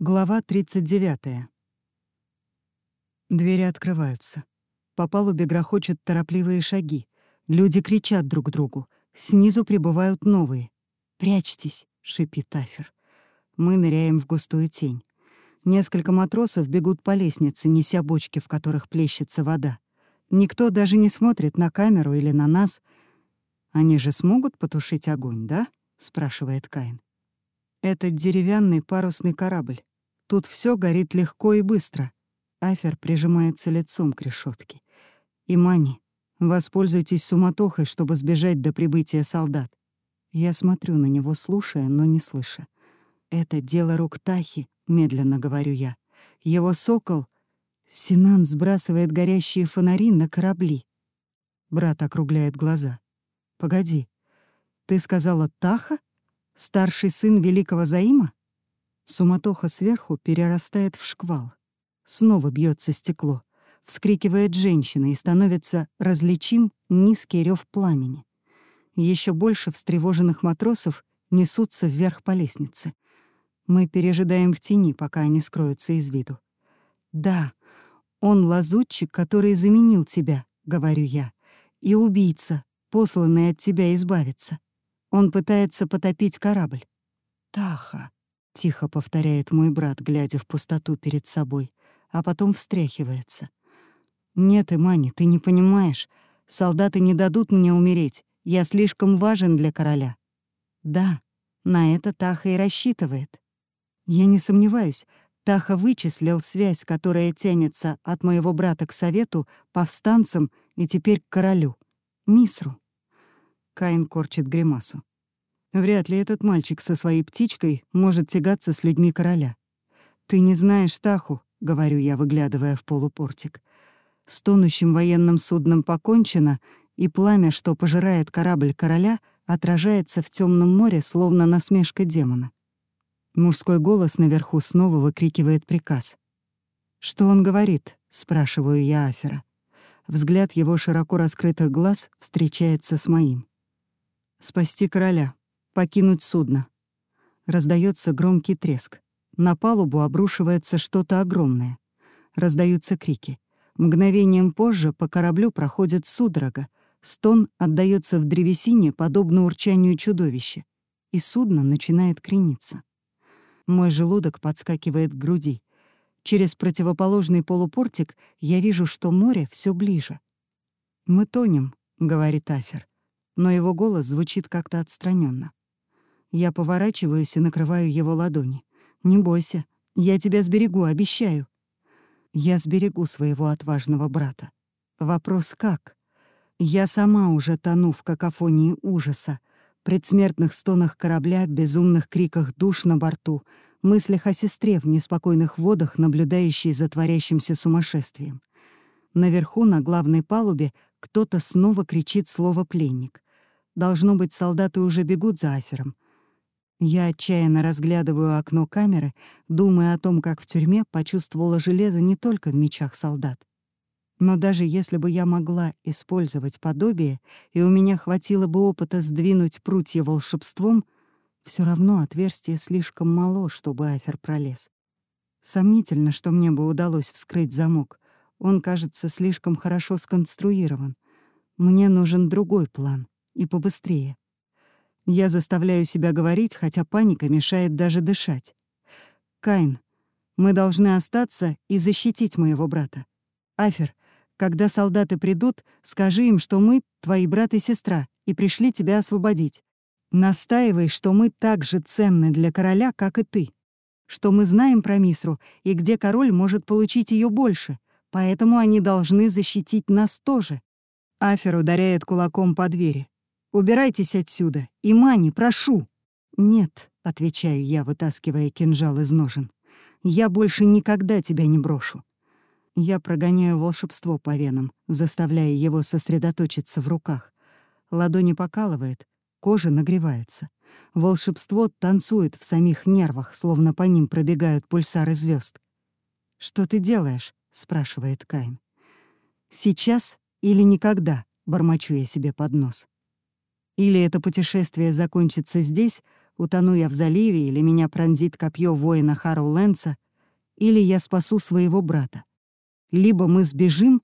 Глава 39. Двери открываются. По палубе грохочут торопливые шаги. Люди кричат друг другу. Снизу прибывают новые. «Прячьтесь!» — шипит Афер. Мы ныряем в густую тень. Несколько матросов бегут по лестнице, неся бочки, в которых плещется вода. Никто даже не смотрит на камеру или на нас. «Они же смогут потушить огонь, да?» — спрашивает Каин. Это деревянный парусный корабль. Тут все горит легко и быстро. Афер прижимается лицом к решетке. «Имани, воспользуйтесь суматохой, чтобы сбежать до прибытия солдат». Я смотрю на него, слушая, но не слыша. «Это дело рук Тахи», — медленно говорю я. «Его сокол...» Синан сбрасывает горящие фонари на корабли. Брат округляет глаза. «Погоди, ты сказала Таха? Старший сын великого Заима?» Суматоха сверху перерастает в шквал. Снова бьется стекло. Вскрикивает женщина и становится различим низкий рев пламени. Еще больше встревоженных матросов несутся вверх по лестнице. Мы пережидаем в тени, пока они скроются из виду. «Да, он лазутчик, который заменил тебя», — говорю я, «и убийца, посланный от тебя избавиться. Он пытается потопить корабль». «Таха», — тихо повторяет мой брат, глядя в пустоту перед собой, а потом встряхивается. «Нет, Имани, ты не понимаешь. Солдаты не дадут мне умереть. Я слишком важен для короля». «Да, на это Таха и рассчитывает. Я не сомневаюсь, Таха вычислил связь, которая тянется от моего брата к совету, повстанцам и теперь к королю. Мисру». Каин корчит гримасу. Вряд ли этот мальчик со своей птичкой может тягаться с людьми короля. «Ты не знаешь Таху», — говорю я, выглядывая в полупортик. С тонущим военным судном покончено, и пламя, что пожирает корабль короля, отражается в темном море, словно насмешка демона. Мужской голос наверху снова выкрикивает приказ. «Что он говорит?» — спрашиваю я Афера. Взгляд его широко раскрытых глаз встречается с моим. «Спасти короля», покинуть судно. Раздается громкий треск. На палубу обрушивается что-то огромное. Раздаются крики. Мгновением позже по кораблю проходит судорога. Стон отдаётся в древесине, подобно урчанию чудовища. И судно начинает крениться. Мой желудок подскакивает к груди. Через противоположный полупортик я вижу, что море все ближе. «Мы тонем», — говорит Афер, но его голос звучит как-то отстраненно. Я поворачиваюсь и накрываю его ладони. «Не бойся, я тебя сберегу, обещаю». Я сберегу своего отважного брата. Вопрос как? Я сама уже тону в какофонии ужаса, предсмертных стонах корабля, безумных криках душ на борту, мыслях о сестре в неспокойных водах, наблюдающей за творящимся сумасшествием. Наверху, на главной палубе, кто-то снова кричит слово «пленник». Должно быть, солдаты уже бегут за Афером — я отчаянно разглядываю окно камеры, думая о том, как в тюрьме почувствовала железо не только в мечах солдат. Но даже если бы я могла использовать подобие, и у меня хватило бы опыта сдвинуть прутья волшебством, все равно отверстие слишком мало, чтобы Афер пролез. Сомнительно, что мне бы удалось вскрыть замок. Он, кажется, слишком хорошо сконструирован. Мне нужен другой план, и побыстрее. Я заставляю себя говорить, хотя паника мешает даже дышать. «Кайн, мы должны остаться и защитить моего брата. Афер, когда солдаты придут, скажи им, что мы — твои брат и сестра, и пришли тебя освободить. Настаивай, что мы так же ценны для короля, как и ты. Что мы знаем про Мисру, и где король может получить ее больше, поэтому они должны защитить нас тоже». Афер ударяет кулаком по двери. Убирайтесь отсюда. Имани, прошу!» «Нет», — отвечаю я, вытаскивая кинжал из ножен. «Я больше никогда тебя не брошу». Я прогоняю волшебство по венам, заставляя его сосредоточиться в руках. Ладони покалывает, кожа нагревается. Волшебство танцует в самих нервах, словно по ним пробегают пульсары звезд. «Что ты делаешь?» — спрашивает Каин. «Сейчас или никогда?» — бормочу я себе под нос. Или это путешествие закончится здесь, Утону я в заливе, или меня пронзит копье воина Харроу Лэнса, или я спасу своего брата. Либо мы сбежим,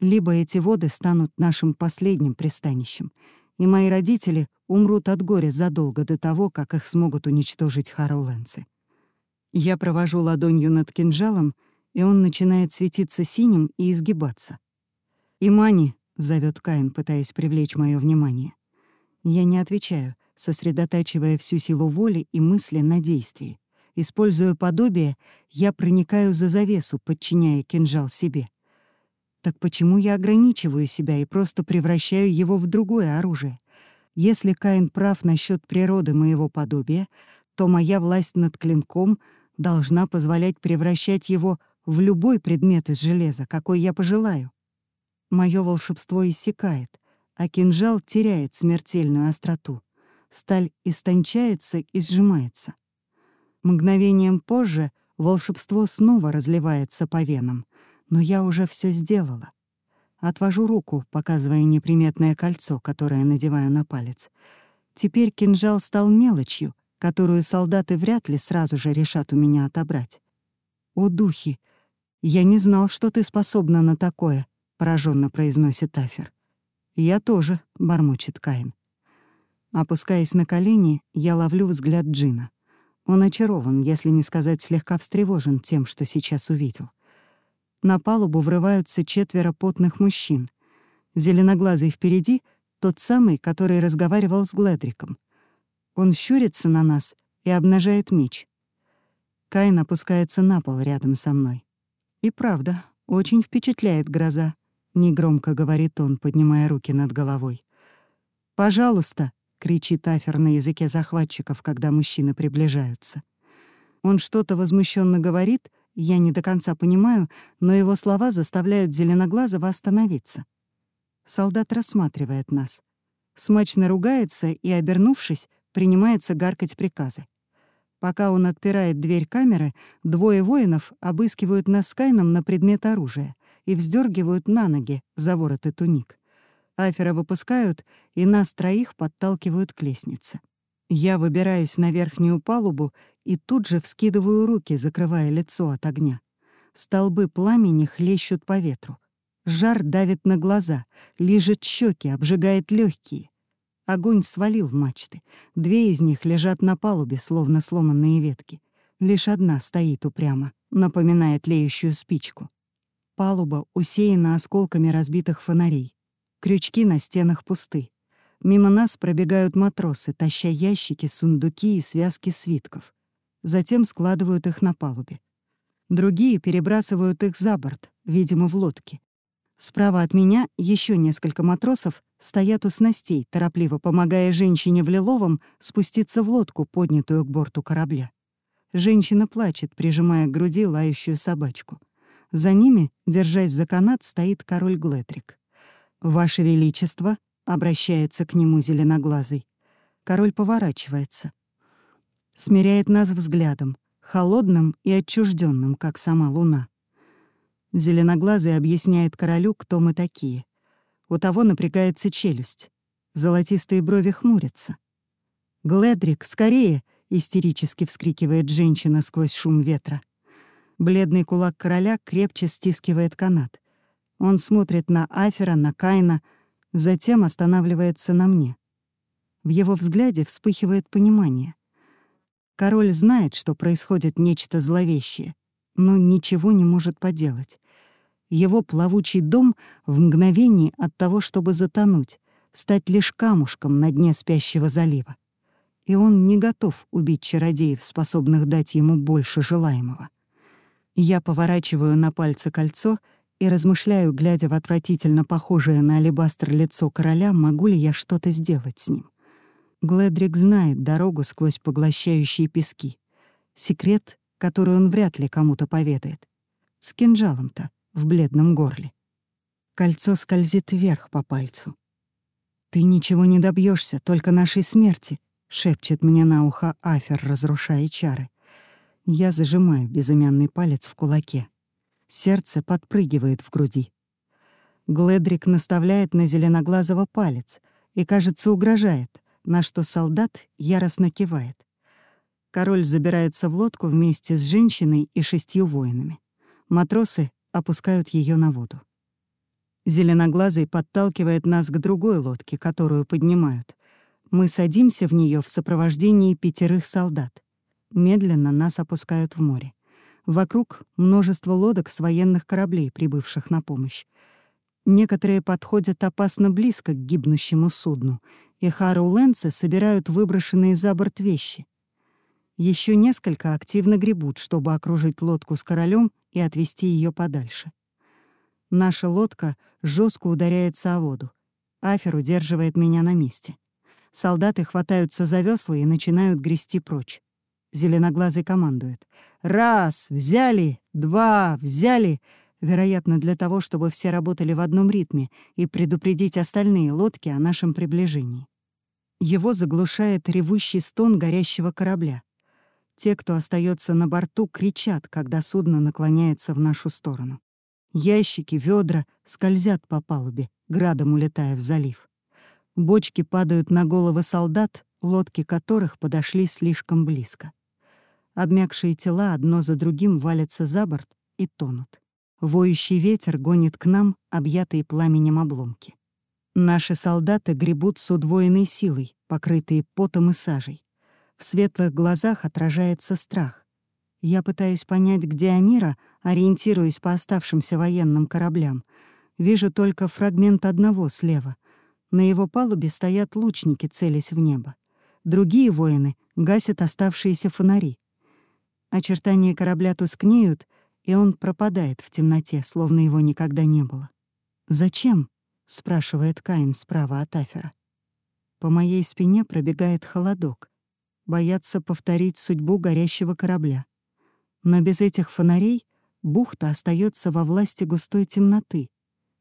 либо эти воды станут нашим последним пристанищем, и мои родители умрут от горя задолго до того, как их смогут уничтожить Харроуленцы. Я провожу ладонью над кинжалом, и он начинает светиться синим и изгибаться. «Имани», — зовет Каин, пытаясь привлечь мое внимание. Я не отвечаю, сосредотачивая всю силу воли и мысли на действии. Используя подобие, я проникаю за завесу, подчиняя кинжал себе. Так почему я ограничиваю себя и просто превращаю его в другое оружие? Если Каин прав насчет природы моего подобия, то моя власть над клинком должна позволять превращать его в любой предмет из железа, какой я пожелаю. Мое волшебство иссякает, а кинжал теряет смертельную остроту. Сталь истончается и сжимается. Мгновением позже волшебство снова разливается по венам, но я уже все сделала. Отвожу руку, показывая неприметное кольцо, которое надеваю на палец. Теперь кинжал стал мелочью, которую солдаты вряд ли сразу же решат у меня отобрать. «О, духи! Я не знал, что ты способна на такое», — пораженно произносит Афер. «Я тоже», — бормочет Каин. Опускаясь на колени, я ловлю взгляд Джина. Он очарован, если не сказать слегка встревожен тем, что сейчас увидел. На палубу врываются четверо потных мужчин. Зеленоглазый впереди — тот самый, который разговаривал с Гледриком. Он щурится на нас и обнажает меч. Кайн опускается на пол рядом со мной. «И правда, очень впечатляет гроза», — негромко говорит он, поднимая руки над головой. «Пожалуйста», кричит Афер на языке захватчиков, когда мужчины приближаются. Он что-то возмущенно говорит, я не до конца понимаю, но его слова заставляют Зеленоглазого остановиться. Солдат рассматривает нас. Смачно ругается и, обернувшись, принимается гаркать приказы. Пока он отпирает дверь камеры, двое воинов обыскивают нас с Кайном на предмет оружия и вздергивают на ноги за вороты туник. Афера выпускают, и нас троих подталкивают к лестнице. Я выбираюсь на верхнюю палубу и тут же вскидываю руки, закрывая лицо от огня. Столбы пламени хлещут по ветру. Жар давит на глаза, лижет щеки, обжигает легкие. Огонь свалил в мачты. Две из них лежат на палубе, словно сломанные ветки. Лишь одна стоит упрямо, напоминая тлеющую спичку. Палуба усеяна осколками разбитых фонарей. Крючки на стенах пусты. Мимо нас пробегают матросы, таща ящики, сундуки и связки свитков. Затем складывают их на палубе. Другие перебрасывают их за борт, видимо, в лодке. Справа от меня еще несколько матросов стоят у снастей, торопливо помогая женщине в лиловом спуститься в лодку, поднятую к борту корабля. Женщина плачет, прижимая к груди лающую собачку. За ними, держась за канат, стоит король Глетрик. «Ваше Величество», — обращается к нему зеленоглазый. Король поворачивается. Смиряет нас взглядом, холодным и отчужденным, как сама луна. Зеленоглазый объясняет королю, кто мы такие. У того напрягается челюсть. Золотистые брови хмурятся. «Гледрик, скорее!» — истерически вскрикивает женщина сквозь шум ветра. Бледный кулак короля крепче стискивает канат. Он смотрит на Афера, на Кайна, затем останавливается на мне. В его взгляде вспыхивает понимание. Король знает, что происходит нечто зловещее, но ничего не может поделать. Его плавучий дом в мгновении от того, чтобы затонуть, стать лишь камушком на дне спящего залива. И он не готов убить чародеев, способных дать ему больше желаемого. Я поворачиваю на пальце кольцо — и размышляю, глядя в отвратительно похожее на алебастр лицо короля, могу ли я что-то сделать с ним. Гледрик знает дорогу сквозь поглощающие пески. Секрет, который он вряд ли кому-то поведает. С кинжалом-то в бледном горле. Кольцо скользит вверх по пальцу. «Ты ничего не добьешься, только нашей смерти», — шепчет мне на ухо Афер, разрушая чары. Я зажимаю безымянный палец в кулаке. Сердце подпрыгивает в груди. Гледрик наставляет на зеленоглазого палец и, кажется, угрожает, на что солдат яростно кивает. Король забирается в лодку вместе с женщиной и шестью воинами. Матросы опускают ее на воду. Зеленоглазый подталкивает нас к другой лодке, которую поднимают. Мы садимся в нее в сопровождении пятерых солдат. Медленно нас опускают в море. Вокруг множество лодок с военных кораблей, прибывших на помощь. Некоторые подходят опасно близко к гибнущему судну, и Хару Лэнсе собирают выброшенные за борт вещи. Еще несколько активно гребут, чтобы окружить лодку с королем и отвести ее подальше. Наша лодка жестко ударяется о воду. Афер удерживает меня на месте. Солдаты хватаются за весла и начинают грести прочь. Зеленоглазый командует. «Раз! Взяли! Два! Взяли!» Вероятно, для того, чтобы все работали в одном ритме и предупредить остальные лодки о нашем приближении. Его заглушает ревущий стон горящего корабля. Те, кто остается на борту, кричат, когда судно наклоняется в нашу сторону. Ящики, ведра скользят по палубе, градом улетая в залив. Бочки падают на головы солдат, лодки которых подошли слишком близко. Обмякшие тела одно за другим валятся за борт и тонут. Воющий ветер гонит к нам объятые пламенем обломки. Наши солдаты гребут с удвоенной силой, покрытые потом и сажей. В светлых глазах отражается страх. Я пытаюсь понять, где Амира, ориентируясь по оставшимся военным кораблям. Вижу только фрагмент одного слева. На его палубе стоят лучники, целясь в небо. Другие воины гасят оставшиеся фонари. Очертания корабля тускнеют, и он пропадает в темноте, словно его никогда не было. «Зачем?» — спрашивает Каин справа от Афера. По моей спине пробегает холодок. Боятся повторить судьбу горящего корабля. Но без этих фонарей бухта остается во власти густой темноты,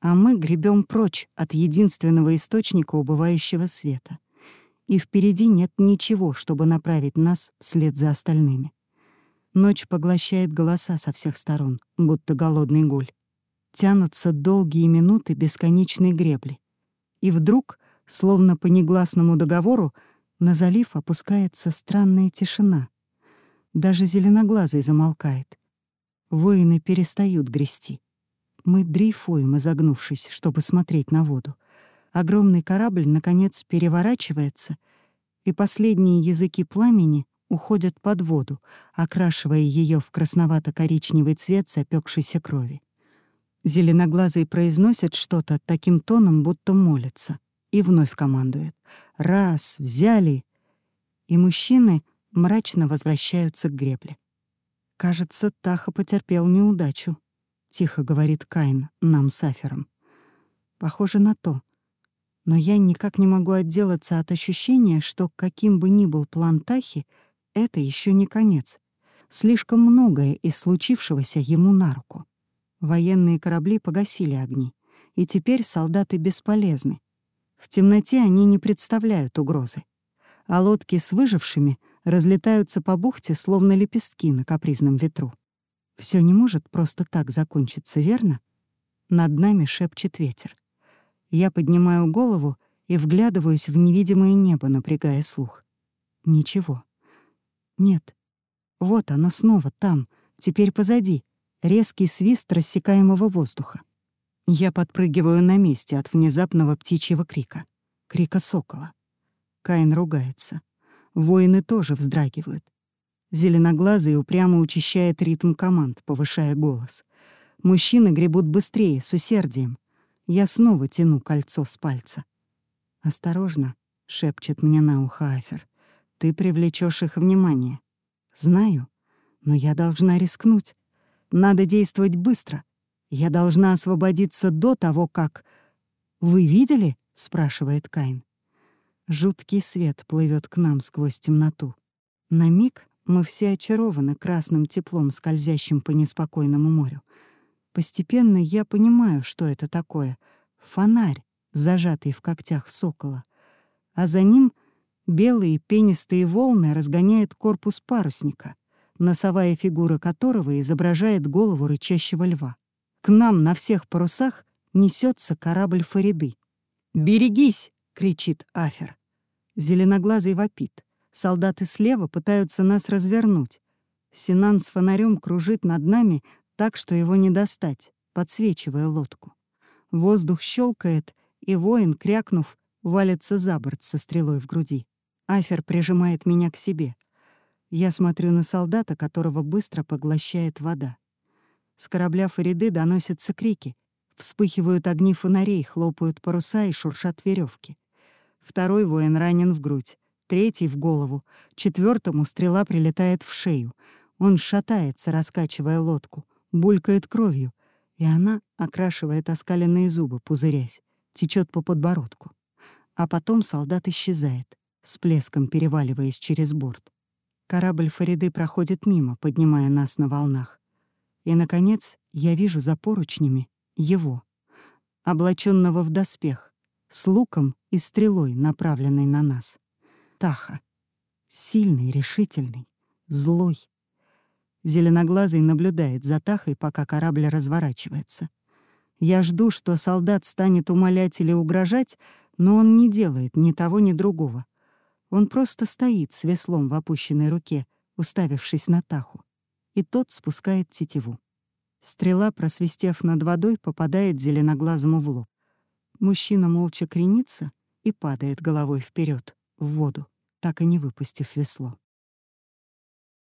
а мы гребем прочь от единственного источника убывающего света. И впереди нет ничего, чтобы направить нас вслед за остальными. Ночь поглощает голоса со всех сторон, будто голодный гуль. Тянутся долгие минуты бесконечной гребли. И вдруг, словно по негласному договору, на залив опускается странная тишина. Даже зеленоглазый замолкает. Воины перестают грести. Мы дрейфуем, изогнувшись, чтобы смотреть на воду. Огромный корабль, наконец, переворачивается, и последние языки пламени уходят под воду, окрашивая ее в красновато-коричневый цвет запекшейся крови. Зеленоглазый произносит что-то таким тоном, будто молится, и вновь командует. «Раз, взяли!» И мужчины мрачно возвращаются к гребле. «Кажется, Таха потерпел неудачу», — тихо говорит Кайн нам с Афером. «Похоже на то. Но я никак не могу отделаться от ощущения, что каким бы ни был план Тахи, это еще не конец. Слишком многое из случившегося ему на руку. Военные корабли погасили огни, и теперь солдаты бесполезны. В темноте они не представляют угрозы. А лодки с выжившими разлетаются по бухте, словно лепестки на капризном ветру. Все не может просто так закончиться, верно? Над нами шепчет ветер. Я поднимаю голову и вглядываюсь в невидимое небо, напрягая слух. Ничего. Нет. Вот оно снова там, теперь позади. Резкий свист рассекаемого воздуха. Я подпрыгиваю на месте от внезапного птичьего крика. Крика сокола. Каин ругается. Воины тоже вздрагивают. Зеленоглазый упрямо учащает ритм команд, повышая голос. Мужчины гребут быстрее, с усердием. Я снова тяну кольцо с пальца. «Осторожно», — шепчет мне на ухо Афер. Ты привлечешь их внимание. Знаю, но я должна рискнуть. Надо действовать быстро. Я должна освободиться до того, как... «Вы видели?» — спрашивает Кайн. Жуткий свет плывет к нам сквозь темноту. На миг мы все очарованы красным теплом, скользящим по неспокойному морю. Постепенно я понимаю, что это такое. Фонарь, зажатый в когтях сокола. А за ним — Белые пенистые волны разгоняет корпус парусника, носовая фигура которого изображает голову рычащего льва. К нам на всех парусах несется корабль Фариды. «Берегись!» — кричит Афер. Зеленоглазый вопит. Солдаты слева пытаются нас развернуть. Синан с фонарем кружит над нами так, что его не достать, подсвечивая лодку. Воздух щелкает, и воин, крякнув, валится за борт со стрелой в груди. Афер прижимает меня к себе. Я смотрю на солдата, которого быстро поглощает вода. С корабля Фариды доносятся крики. Вспыхивают огни фонарей, хлопают паруса и шуршат веревки. Второй воин ранен в грудь, третий — в голову, четвертому стрела прилетает в шею. Он шатается, раскачивая лодку, булькает кровью, и она окрашивает оскаленные зубы, пузырясь, течет по подбородку. А потом солдат исчезает, с плеском переваливаясь через борт. Корабль Фариды проходит мимо, поднимая нас на волнах. И, наконец, я вижу за поручнями его, облаченного в доспех, с луком и стрелой, направленной на нас. Таха. Сильный, решительный, злой. Зеленоглазый наблюдает за Тахой, пока корабль разворачивается. Я жду, что солдат станет умолять или угрожать, но он не делает ни того, ни другого. Он просто стоит с веслом в опущенной руке, уставившись на Таху. И тот спускает тетиву. Стрела, просвистев над водой, попадает зеленоглазому в лоб. Мужчина молча кренится и падает головой вперед в воду, так и не выпустив весло.